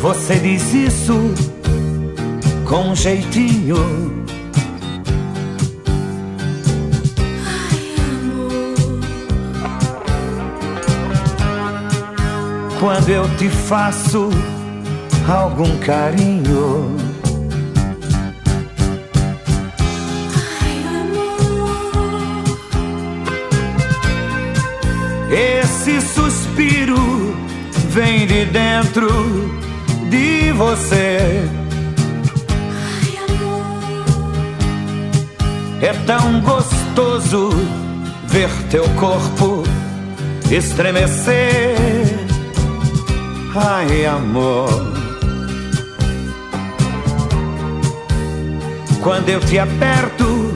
Você diz isso com um jeitinho. Quando eu te faço algum carinho. Esse suspiro vem de dentro de você. É tão gostoso ver teu corpo estremecer. Ai, amor. Quando eu te aperto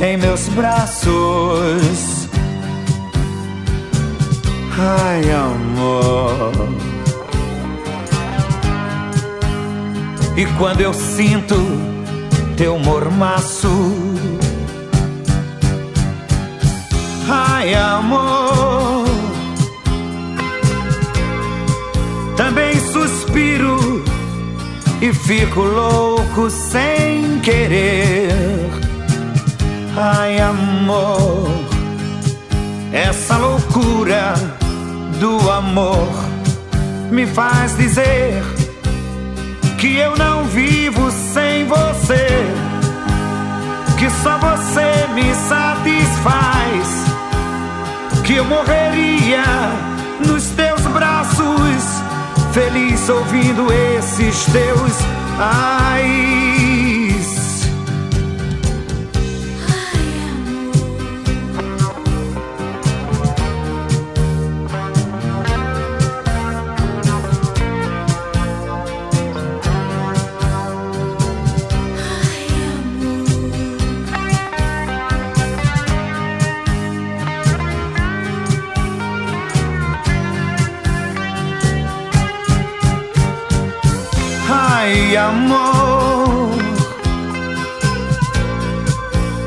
em meus braços. Ai, amor. E quando eu sinto teu mormaço. Ai, amor. Também suspiro e fico louco sem querer. Ai, amor. Essa loucura do amor me faz dizer que eu não vivo sem você, que só você me satisfaz, que eu morreria nos teus braços, feliz ouvindo esses teus ai. Amor.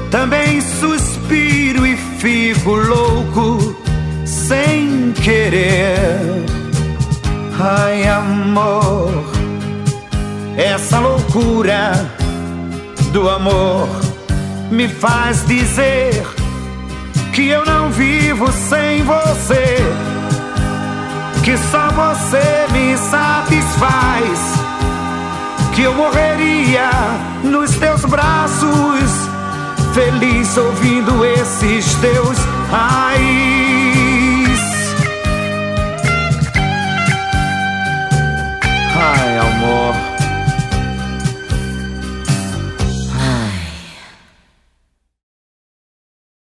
Também suspiro e fico louco sem querer. Ai, amor, essa loucura do amor me faz dizer que eu não vivo sem você, que só você me satisfaz que eu morreria nos teus braços, feliz ouvindo esses teus ai.